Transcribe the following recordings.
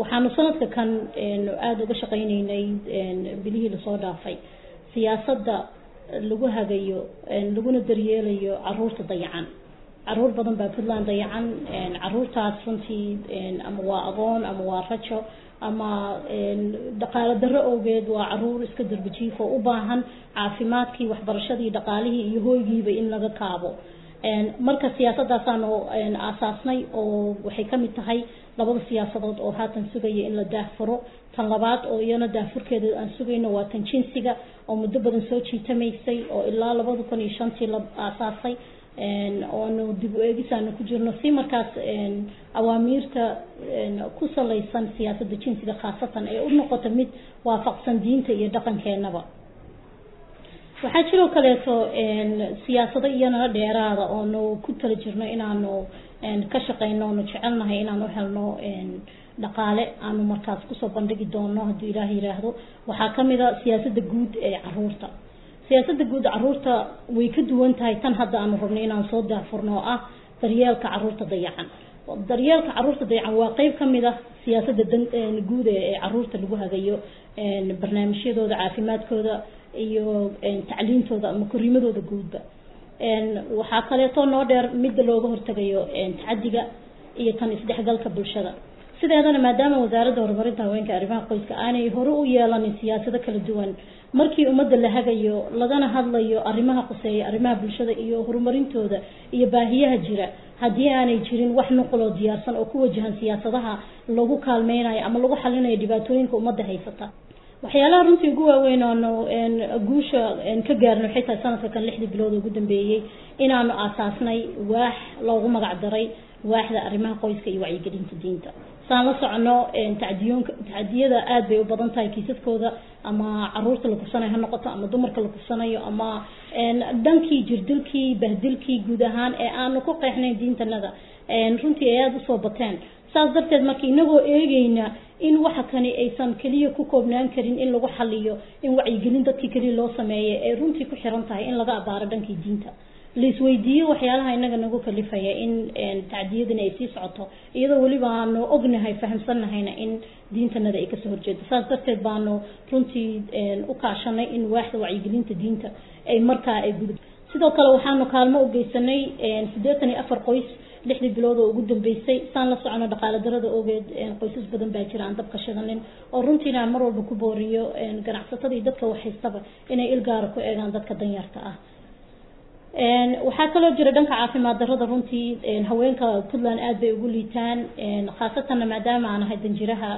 waxaanu sanadka kan aada uga shaqaynaynay bilihii la soo dhaafay. Siyaasadda lagu hagayo laguna daryeelayo carruurta dayacan carruur badan baa puntland dayacan caruurtaas runtii ama waa aqoon ama waa rajo ama dhaqaalo darro awgeed waa carruur iska darbajiif oo u baahan. Caafimaadkii waxbarashadii dhaqaalihii iyo hooygiiba in laga kaabo marka siyaasadaasaanu aasaasnay oo waxay ka mid tahay labada siyaasadood oo haatan sugaya in la daahfuro. Tan labaad oo iyana daahfurkeeda aan sugayno waa tan jinsiga oo muddo badan soo jiitamaysay oo ilaa labada kun iyo shantii la aasaasay. Oonu dib u eegisaanu ku jirno si markaas awaamiirta ku salaysan siyaasadda jinsiga khaasatan ee u noqoto mid waafaqsan diinta iyo dhaqankeenaba waxaa jiroo kaleeto siyaasado iyana dheeraada oonu ku tala jirno inaanu ka shaqeyno oonu jecelnahay inaanu helno dhaqaale aanu markaas ku soo bandhigi doono hadduu ilaah yiraahdo. Waxaa ka mid a siyaasadda guud ee carruurta. Siyaasadda guud carruurta way ka duwan tahay tan hadda aanu rabno inaan soo daafurno oo ah daryeelka carruurta dayacan daryeelka carruurta dayacan waa qeyb ka mid ah siyaasadda guud ee carruurta lagu hagayo barnaamijyadooda caafimaadkooda iyo tacliintooda ama koriimadooda guudba. Waxaa kaleeto noo dheer midda looga hortagayo tacadiga iyo tan isdhexgalka bulshada. Sideedana maadaama wasaaradda horumarinta haweenka arrimaha qoyska aanay hore u yeelanin siyaasado kala duwan markii ummadda la hagayo lagana hadlayo arrimaha quseeya arrimaha bulshada iyo horumarintooda iyo baahiyaha jira haddii aanay jirin wax nuquloo diyaarsan oo ku wajahan siyaasadaha lagu kaalmeynayo ama lagu xalinayo dhibaatooyinka ummadda haysata. Waxyaalaha runtii ugu waaweyn oonu guusha ka gaarno tahay sanadka kan lixdii bilood ugu dambeeyey inaanu aasaasnay waax loogu magac daray waaxda arrimaha qoyska iyo wacyigelinta diinta saan la socono tacdiyoonka tacdiyada aada bay u badan tahay kiisaskooda. Ama carruurta la kufsanayo ha noqoto ama dumarka la kufsanayo ama dhankii jirdilkii bahdilkii guud ahaan ee aanu ku qeexnayn diintanada. Runtii ay aada u soo bateen. Saas darteed marka inagoo eegeyna in waxa kani aysan keliya ku koobnaan karin in lagu xaliyo in wacyigelin dadkii keliya loo sameeya ee runtii ku xiran tahay in laga abaaro dhankii diinta laisweydiiyo waxyaalaha inaga nagu kalifaya in tacdiyadani ay sii socoto. Iyadoo weliba aanu ognahay fahamsannahayna in diintanada ay ka soo horjeedo. Saas darteed baanu runtii u kaashanay in waaxda wacyigelinta diinta ay markaa ay gudub sidoo kale waxaanu kaalmo u geysanay siddeetan iyo afar qoys lixdii bilood oo ugu dambeysay. Saan la socono dhaqaale darada ogeed qoysas badan baa jira aan dabka shidanin oo runtiina aan mar walba ku booriyo ganacsatada iyo dadka waxhaystaba inay ilgaara ku eegaan dadka danyarta ah waxaa kaloo jira dhanka caafimaad darada runtii. Haweenka puntland aada bay ugu liitaan. Khaasatanna maadaama aan ahay danjiraha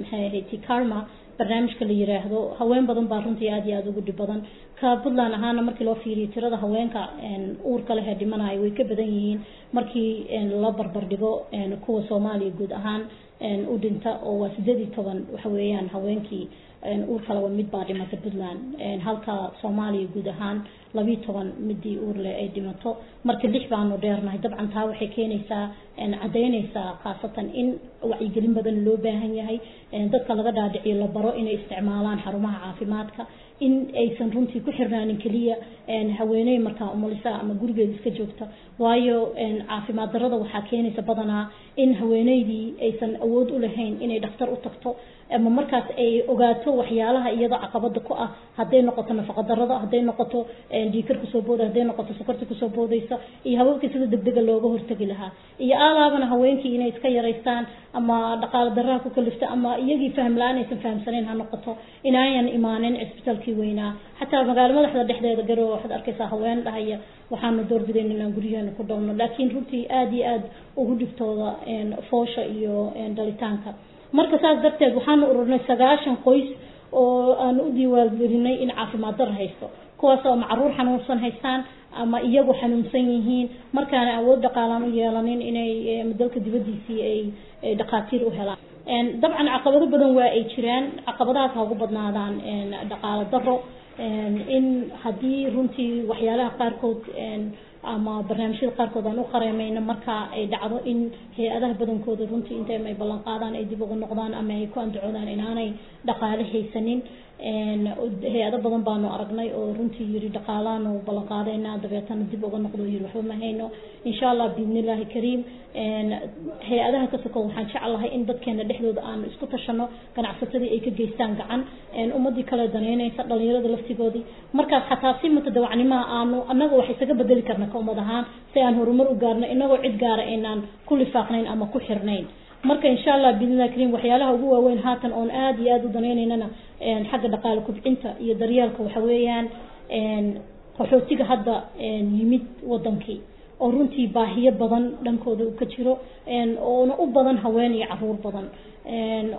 maxay ahayd tikarma barnaamijka la yiraahdo haween badan baa runtii aada iyo aada ugu dhib badan. Ka puntland ahaana markii loo fiiriyo tirada haweenka uurka leh ee dhimanayo way ka badan yihiin. Markii la barbar dhigo kuwa soomaaliya guud ahaan u dhinta oo waa sideed iyo toban waxa weeyaan haweenkii uur kaleba mid baa dhimata puntland. Halka soomaaliya guud ahaan labiyo toban midii uur leh ay dhimato. Marka lix baanu dheernahay. Dabcan taa waxay keenaysaa cadaynaysaa khaasatan in wacyigelin badan loo baahan yahay. Dadka laga dhaadhiciyo la baro inay isticmaalaan xarumaha caafimaadka in aysan runtii ku xirnaanin keliya haweeney markaa umulisa ama gurigeeda iska joogta waayo caafimaad darada waxaa keenaysa badanaa in haweeneydii aysan awood u lahayn inay dhakhtar u tagto ama markaas ay ogaato waxyaalaha iyada caqabada ku ah hadday noqoto nafaqa darada hadday noqoto dhiikar ku soo booda hadday noqoto sokorta ku soo boodaysa iyo hababka sida degdega looga hortagi lahaa iyo aalaabana haweenkii inay iska yaraystaan ama dhaqaale daraha ku kalifta ama iyagii fahm la'aan aysan fahamsanayn ha noqoto inaayan imaanin cisbitaalkii weynaa. Xataa magaalo madaxda dhexdeeda garowe waxaad arkaysaa haween dhahaya waxaanu doorbidayn inaan guryaheena ku dhowno laakiin runtii aada iyo aada ugu dhibtooda foosha iyo dhalitaanka marka saas darteed waxaanu ururnay sagaashan qoys oo aanu u diiwaangelinay in caafimaad dar haysto. Kuwaas oo ama carruur xanuunsan haystaan ama iyagu xanuunsan yihiin. Markaana awood dhaqaalaan u yeelanin inay dalka dibadiisii ay dhaqaatiir u helaan. Dabcan caqabado badan waa ay jiraan. Caqabadahaas ha ugu badnaadaan dhaqaalo daro in haddii runtii waxyaalaha qaarkood ama barnaamijyada qaarkood aan u qareemayno marka ay dhacdo in hay'adaha badankooda runtii inta ay ballan ay dib ugu noqdaan ama ay ku andacoodaan inaanay dhaqaale haysanin. Hay'ado badan baanu aragnay oo runtii yiri dhaqaalaanu ballan qaadayna dabeetana dib uga noqdo yiri waxba ma hayno. Insha allah biidnillaahi kariim hay'adaha ka sokow waxaan jeclahay in dadkeena dhexdooda aanu isku tashano ganacsatadii ay ka geystaan gacan. Ummadii kale danaynaysa dhalinyarada laftigoodii. Markaas xataa si mutadawacnimaha aanu annaga wax isaga bedeli karna ka ummad ahaan si aan horumar u gaarno inagoo cid gaara aynaan ku lifaaqnayn ama ku xirnayn. Marka insha allah biidnillahi kariim waxyaalaha ugu waaweyn haatan oon aada iyo aada u danaynaynana xagga dhaqaale kubcinta iyo daryeelka waxa weeyaan qaxootiga hadda yimid wadankii oo runtii baahiyo badan dhankooda ka jiro oona u badan haween iyo carruur badan.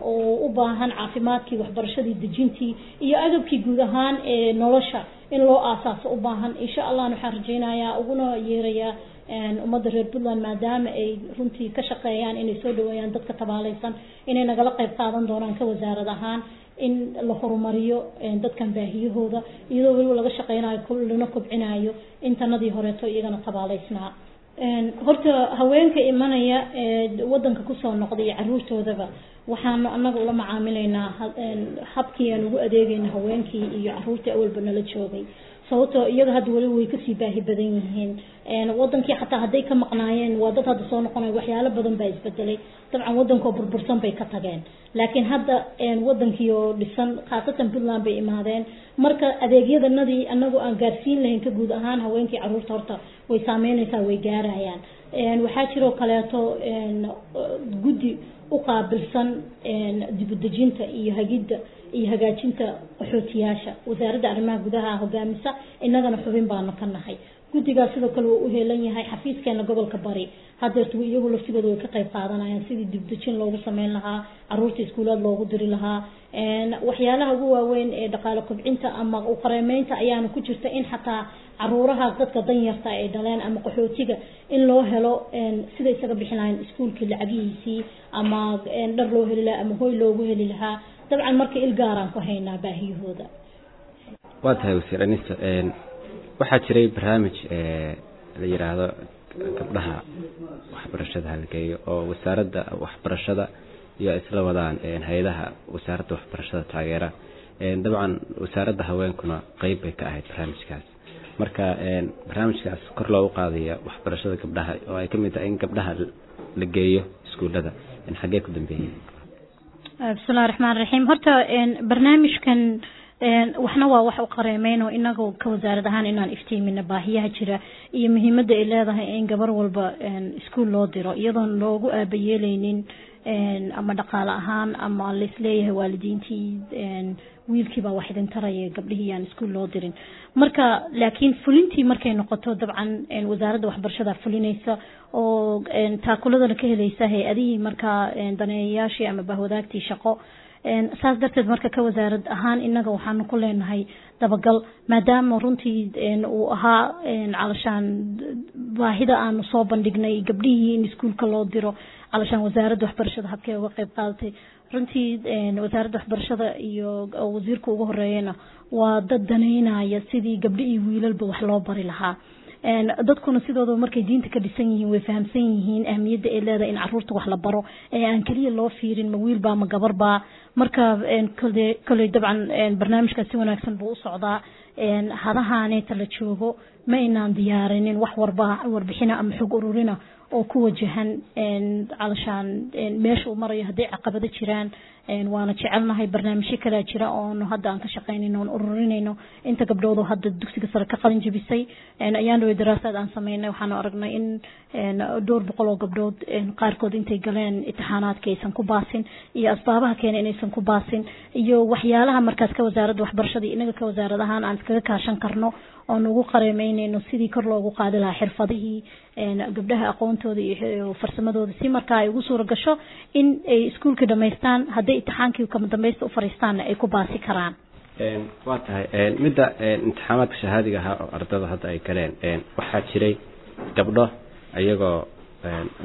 Oo u baahan caafimaadkii waxbarashadii dejintii iyo agabkii guud ahaan ee nolosha in loo aasaaso u baahan. Insha allah waxaan rajaynayaa uguna yeerayaa ummadda reer puntland maadaama ay runtii ka shaqeeyaan inay soo dhaweeyaan dadka tabaalaysan inay nagala qayb qaadan doonaan ka wasaarad ahaan in la horumariyo dadkan baahiyahooda iyadoo weliba laga shaqeynayo lana kobcinayo intanadii horeeto iyagana tabaalaysnaa horta haweenka imanaya wadanka ku soo noqda iyo caruurtoodaba waxaanu anaga ula macaamilaynaa habkii aan ugu adeegayna haweenkii iyo caruurtii awalba nala joogay. Sababtoo iyaga hadda weliba way ka sii baahi badan yihiin wadankii xataa hadday ka maqnaayeen waa dad hadda soo noqonaya waxyaalo badan baa isbedelay. Dabcan wadankoo burbursan bay ka tageen. Laakiin hadda wadankii oo dhisan khaasatan puntland bay imaadeen. Marka adeegyadanadii anagu aan gaarsiin lahayn ka guud ahaan haweenkii carruurta horta way saameynaysaa way gaarayaan. Waxaa jiroo kaleeto guddi u qaabilsan dibudejinta iyo hagidda iyo hagaajinta qaxootiyaasha wasaaradda arrimaha gudaha hogaamisa innagana xubin baanu ka nahay guddigaas sidoo kale waa u heelan yahay xafiiskeena gobolka bari. Hadeertu iyagu laftigooda way ka qayb qaadanayaan sidii dibdejin loogu sameyn lahaa carruurta iskuulaad loogu diri lahaa. Waxyaalaha ugu waaweyn ee dhaqaale kobcinta ama qareemeynta ayaana ku jirta in xataa caruuraha dadka danyarta ay dhaleen ama qaxootiga in loo helo sida isaga bixin lahayn iskuulkii lacagihiisii ama dhar loo heli lahaa ama hoy loogu heli lahaa. Dabcan marka il gaaraan ku haynaa baahiyahooda. Waa tahay wasiir anisa waxaa jiray barnaamij la yidhaahdo gabdhaha waxbarashada halgeeyo oo wasaaradda waxbarashada iyo isla wadaan hay'adaha wasaaradda waxbarashada taageera. Dabcan wasaaradda haweenkuna qeyb bay ka ahayd barnaamijkaas. Marka barnaamijkaas kor loogu qaadaya waxbarashada gabdhaha oo ay ka mid tahay in gabdhaha la geeyo iskuullada xaggee ku dambeeyey bismillahi raxmaan raxiim horta barnaamijkan waxna waa wax u qareemeyn oo ka wasaarad ahaan inaan iftiimina baahiyaha jira iyo muhiimada ay leedahay in gabar walba iskuol loo diro. Iyadoon loogu aabayeeleynin ama dhaqaale ahaan ama laisleeyahay waalidiintii wiilkiibaa wax idin taraya gabdhihii aan iskuol loo dirin. Marka laakiin fulintii markay noqoto dabcan wasaaradda waxbarashada fulinaysa oo taakuladana ka helaysa hay'adihii markaa daneeyayaashii ama bahwadaagtii shaqo saas darteed marka ka wasaarad ahaan inaga waxaanu ku leenahay dabagal maadaama runtii uu ahaa calashaan baahida aanu soo bandhignay gabdhihii in iskuolka loo diro calashaan wasaaradda waxbarashada habkee uga qeyb qaadatay. Runtii wasaaradda waxbarashada iyo wasiirka ugu horeeyana waa dad daneynaya sidii gabdho iyo wiilalba wax loo bari lahaa dadkuna sidooda markay diinta ka dhisan yihiin way fahamsan yihiin ahmiyadda ay leedahay in carruurta wax la baro. Ee aan keliya loo fiirin ma wiilbaa ma gabarbaa marka koley dabcan barnaamijkaas si wanaagsan buu u socdaa. Hadahaneeta la joogo ma aynaan diyaarinin wax warbixina ama xog ururina oo ku wajahan calashaan meesha uu marayo hadday caqabado jiraan waana jecelnahay barnaamijyo kalea jira oonu hadda aan ka shaqaynayno oon ururinayno. Inta gabdhoodoo hadda dugsiga sare ka qalin jabisay ayaan dhaway daraasaad aan sameynay waxaanu aragnay in dhowr boqol oo gabdhood qaarkood intay galeen imtixaanaadka aysan ku baasin iyo asbaabaha keena inaysan ku baasin iyo waxyaalaha markaas ka wasaaradda waxbarashada iyo inaga ka wasaarad ahaan aan iskaga kaashan karno oon ugu qareemeynayno sidii kor loogu qaadi lahaa xirfadihii gabdhaha aqoontooda iyo farsamadooda. Si markaa ay ugu suura gasho in ay iskuolkii dhamaystaan hadday imtixaankii kama dambaysta u ay ku baasi karaan. Waa tahay. Midda imtixaamaadka shahaadiga ahaa oo ardada hadda ay galeen waxaa jiray gabdho iyagoo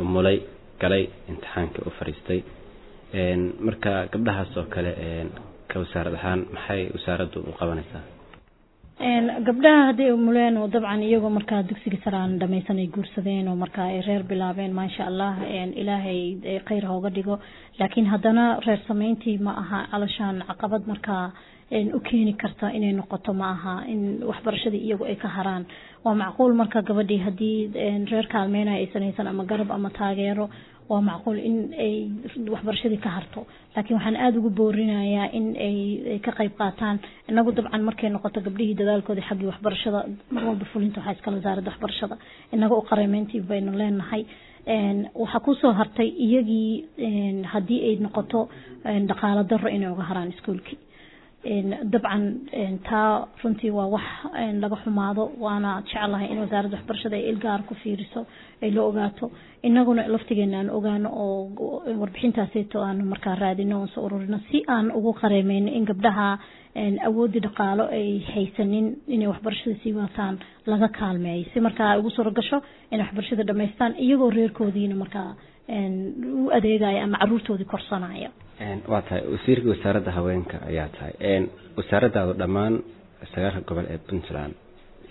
umulay galay imtixaankii u fariistay marka gabdhahaas oo kale ka wasaarad ahaan maxay wasaaraddu u qabanaysaa gabdhaha hadday umuleen oo dabcan iyagoo markaa dugsiga saraan dhamaysan ay guursadeen oo markaa ay reer bilaabeen maasha allah ilaahay kheyr hooga dhigo. Laakiin haddana reer sameyntii ma aha calashaan caqabad markaa u keeni karta inay noqoto ma aha in waxbarashadii iyagu ay ka haraan. Waa macquul marka gabadhii haddii reer kaalmeynaya aysan haysan ama garab ama taageero waa macquul in ay waxbarashadii ka harto. Laakiin waxaan aada ugu boorinayaa in ay ka qayb qaataan. Inagu dabcan markay noqoto gabdhihii dadaalkooda xaggii waxbarashada mar walba fulinta waxaa iskala wasaaradda waxbarashada. Inaga u qareemeyntii baynu leenahay. Waxaa ku soo hartay iyagii haddii ay noqoto dhaqaalo daro inay uga haraan iskuolkii dabcan taa runtii waa wax laga xumaado waana jeclahay in wasaaradda waxbarashada ay ilgaar ku fiiriso ay la ogaato. Inaguna laftigeena aan ogaano oo warbixintaaseeto aan markaa raadino oon soo ururino. Si aan ugu qareemeyno in gabdhaha awoodii dhaqaalo ay haysanin inay waxbarashada sii waataan laga kaalmeeyo. Si markaa ugu suuro gasho inay waxbarashada dhamaystaan iyagoo reerkoodiina markaa u adeegaya ama caruurtoodii korsanaya waa tahay wasiirka wasaaradda haweenka ayaa tahay. Wasaaraddaadu dhammaan sagaalka gobol ee puntland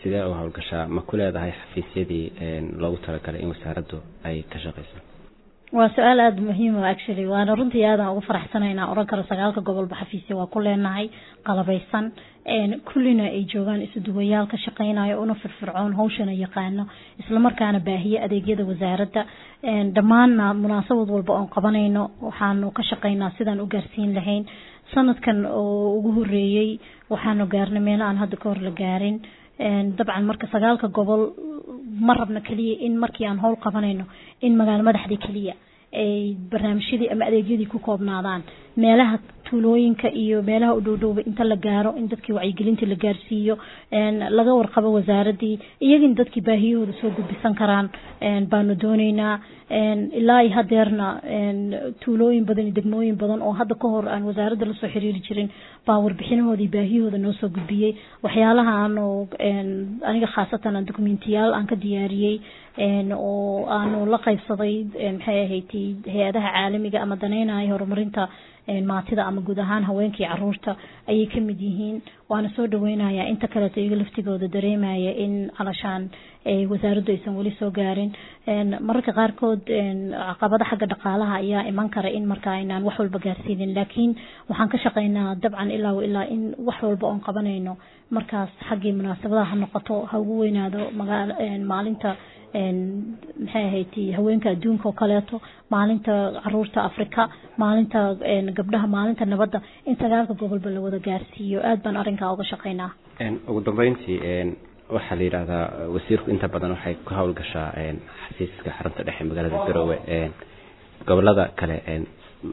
sidee u howlgashaa ma ku leedahay xafiisyadii loogu talagalay in wasaaraddu ay ka shaqeyso waa su'aal aada muhiim o actually. Waana runtii aadaan ugu faraxsanaynaa. Oran karo sagaalka gobolba xafiisya waa ku leenahay qalabeysan kullina ay joogaan isuduwayaal ka shaqeynayo una firfircoon hawshana yaqaano. Islamarkaana baahiye adeegyada wasaaradda. Dhammaanna munaasabad walba oon qabanayno waxaanu ka shaqeynaa sidaan u gaarsiin lahayn. Sanadkan oo ugu horeeyey waxaanu gaarnay meelo aan hadda ka hor la gaarin dabcan marka sagaalka gobol ma rabna keliya in markii aan howl qabanayno in magaalo madaxdii keliya ay barnaamijyadii ama adeegyadii ku koobnaadaan. Meelaha tuulooyinka iyo meelaha u dhowdhowba inta la gaaro in dadkii wacyigelinta la gaarsiiyo laga warqabo wasaaradii iyagina dadkii baahiyahooda soo gudbisan karaan baanu dooneynaa ilaa iyo hadeerna tuulooyin badan iyo degmooyin badan oo hadda ka hor aan wasaaradda la soo xiriiri jirin baa warbixinahoodii baahiyahooda noo soo gudbiyey. Waxyaalaha aanu aniga khaasatan aan dokumentiyaal aan ka diyaariyey oo aanu la qaybsaday maxay ahayd hay'adaha caalamiga ama daneynaya horumarinta maatida ama guud ahaan haweenkii carruurta ayay ka mid yihiin. Waana soo dhaweynayaa inta kaleeto iyaga laftigooda dareemaya in calashaan wasaaraddu aysan weli soo gaarin. Mararka qaarkood caqabada xagga dhaqaalaha ayaa iman kara in markaa inaan wax walba gaarsiinin. Laakiin waxaan ka shaqeynaa dabcan ilaa ilaa in wax walba oon qabanayno. Markaas xaggii munaasabadaha ha noqoto ha ugu weynaado maalinta maxay ahayd haweenka adduunka oo kaleeto maalinta carruurta africa maalinta gabdhaha maalinta nabadda in sagaalka gobolba la wada gaarsiiyo. Aad baan arrinkaa uga shaqeynaa ugu dambeyntii waxaa la yidhaahdaa wasiirku inta badan waxay ku howlgashaa xafiiska xarunta dhexe magaalada garowe gobollada kale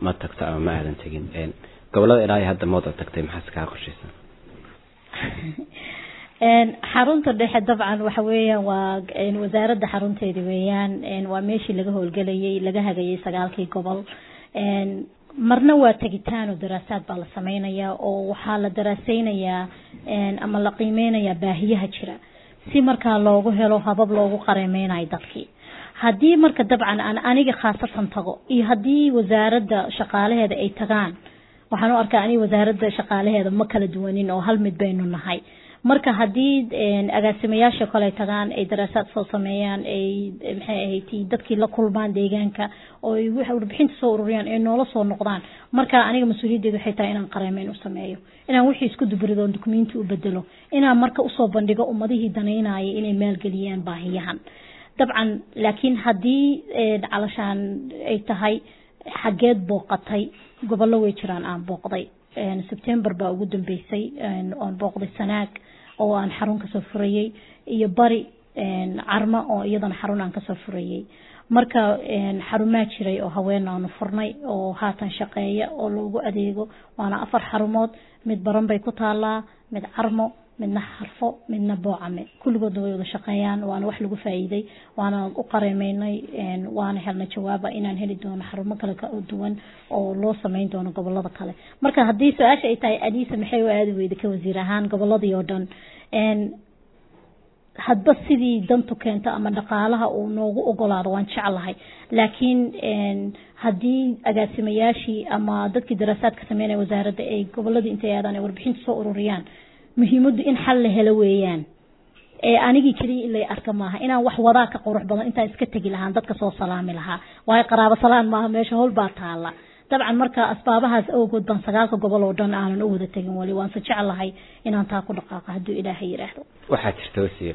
ma tagto ama ma aadan tegin gobollada ilaa hadda mooda tagtay maxaas kaa qorshaysan xarunta dhexe dabcan waxa weeyaan waa wasaaradda xarunteeda weeyaan waa meeshii laga howlgelayay laga hagayay sagaalkii gobol marna waa tegitaan oo daraasaad baa la sameynayaa oo waxaa la daraaseynayaa ama la qiimeynayaa baahiyaha jira. Si markaa loogu helo habab loogu qareemeynayo dadkii haddii marka dabcan aan aniga khaasatan tago iyo haddii wasaaradda shaqaalaheeda ay tagaan waxaan u arkaa aniga wasaaradda shaqaalaheeda ma kala duwanin oo hal mid baynu nahay marka haddii agaasimayaasha kale tagaan ay daraasaad soo sameeyaan ay maxay ahayd dadkii la kulmaan deegaanka oo ay warbixinta soo ururiyaan ay noola soo noqdaan marka aniga mas'uuliyaddeedu waxay tahay inaan qareemeyn u sameeyo inaan wixii isku duburido on dukumenti u bedelo inaan marka u soo bandhigo ummadihii danaynaya inay maalgeliyaan baahiyahan. Dabcan laakiin haddii calashaan ay tahay xaggeed booqatay gobollo way jiraan aan booqday sebtember baa ugu dambeysay oon booqday sanaag oo aan xarun ka soo furayey iyo bari carmo oo iyadana xarun aan ka soo furayey marka xarumaa jiray oo haween aanu furnay oo haatan shaqeeya oo loogu adeego waana afar xarumood. Mid baran bay ku taalaa mid carmo midna xarfo midna boocame. Kulligoodna way wada shaqeeyaan waana wax lagu faa'iiday waana u qareemeynay waana helnay jawaaba inaan heli doono xarumo kale ka duwan oo loo sameyn doono gobollada kale. Marka haddii su'aasha ay tahay adiisa maxay u aadi weyda ka wasiir ahaan goboladii oo dhan. Hadba sidii dantu keento ama dhaqaalaha uu noogu ogolaado waan jeclahay. Laakiin haddii agaasimayaashii ama dadkii daraasaadka sameynaya wasaaradda ay goboladii intay aadaan ay warbixinta soo ururiyaan muhiimaddu in xal la helo weeyaan. Ee anigii keliya ilay arka maaha inaan wax wadaa ka qurux badan intaan iska tegi lahaan dadka soo salaami lahaa. Waayo qaraabo salaan maaha meesha howl baa taala dabcan marka asbaabahaas awgood baan sagaalka gobol oo dhan aanan u wada tegin wali waanse jeclahay inaan taa ku dhaqaaqo hadduu ilaahay yidhaahdo. Waxaa jirta wasiir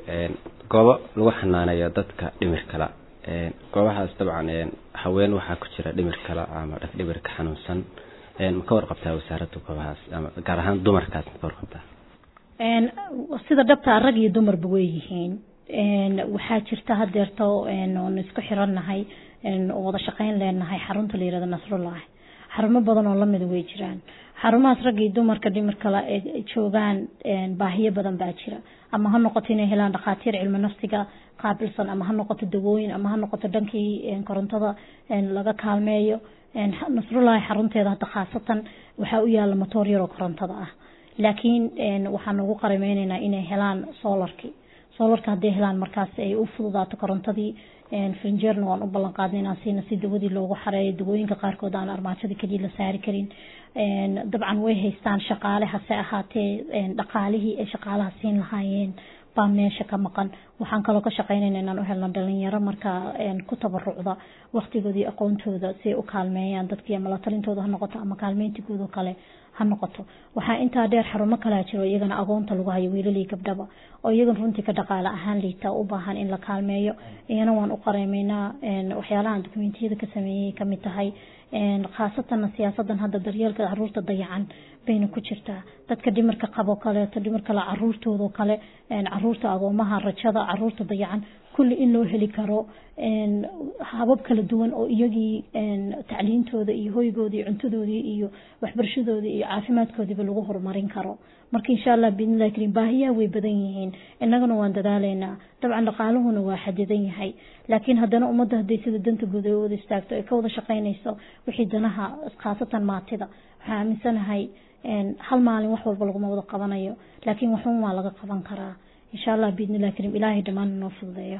goobo lagu xanaaneeyo dadka dhimir kala. Goobahaas dabcan haween waxaa ku jira dhimir kala ama dhag dhimirka xanuunsan. Ma ka warqabtaa wasaaradda goobahaas ama gaar ahaan dumarkaas ma ka warqabtaa sida dhabtaa rag iyo dumarba way yihiin waxaa jirta hadeerto isku xirannahay wada shaqeyn leenahay xarunta la yiraahdo nasrullah xarumo badan oo lamida way jiraan. Xarumahaas rag iyo dumarka dhimirkala ee joogaan baahiyo badan baa jira. Ama ha noqoto inay helaan dhakhaatiir cilmi nafsiga qaabilsan ama ha noqoto dawooyin ama ha noqoto dhankii korontada laga kaalmeeyo. Nasrullahi xarunteeda hadda khaasatan waxaa u yaalla matoor yaroo korontada ah laakiin waxaan ugu qarimeyneynaa inay helaan solarki solarka hadday helaan markaas ay u fududaato korontadii frinjeerna waan u ballan qaadnay inaan siina si dawadii loogu xareeyo dawooyinka qaarkood aan armaajada keliya la saari karin. Dabcan way haystaan shaqaale hase ahaatee dhaqaalihii ay shaqaalaha siin lahaayeen baa meesha ka maqan. Waxaan kaloo ka shaqeynayna inaan u helno dhalinyaro markaa ku tabarucda waqtigoodii aqoontooda si ay u kaalmeeyaan dadkii ama la talintooda ha noqoto ama kaalmeynta kale ha noqoto. Waxaa intaa dheer xarumo kalaa jiro iyagana agoonta lagu hayo wiilalii gabdhaba oo iyagan runtii ka dhaqaale ahaan liita u baahan in la kaalmeeyo. Iyana waan u qareemeynaa waxyaalahan dokumentiyada ka sameeyey ka mid tahay. Khaasatanna siyaasadan hadda daryeelka carruurta dayacan bayna ku jirtaa. Dadka dhimirka qabo kaleeto dhimirkale caruurtoodo kale carruurta agoomaha rajada carruurta dayacan kulli in loo heli karo habab kala duwan oo iyagii tacliintooda iyo hoygoodii cuntadoodii iyo waxbarashadoodii iyo caafimaadkoodiiba lagu horumarin karo. Marka insha allah biidnillahi karim baahiyaha way badan yihiin. Innaguna waan dadaaleynaa dabcan dhaqaaluhuna waa xadidan yahay. Laakiin haddana ummadda hadday sida danta guud ay wada istaagto ay ka wada shaqeynayso wixii danaha khaasatan maatida. Waxaan aaminsanahay hal maalin wax walba laguma wada qabanayo. Laakiin waxun waa laga qaban karaa insha allah biidnillahi karim. Ilaahay dhammaan inoo fududeeyo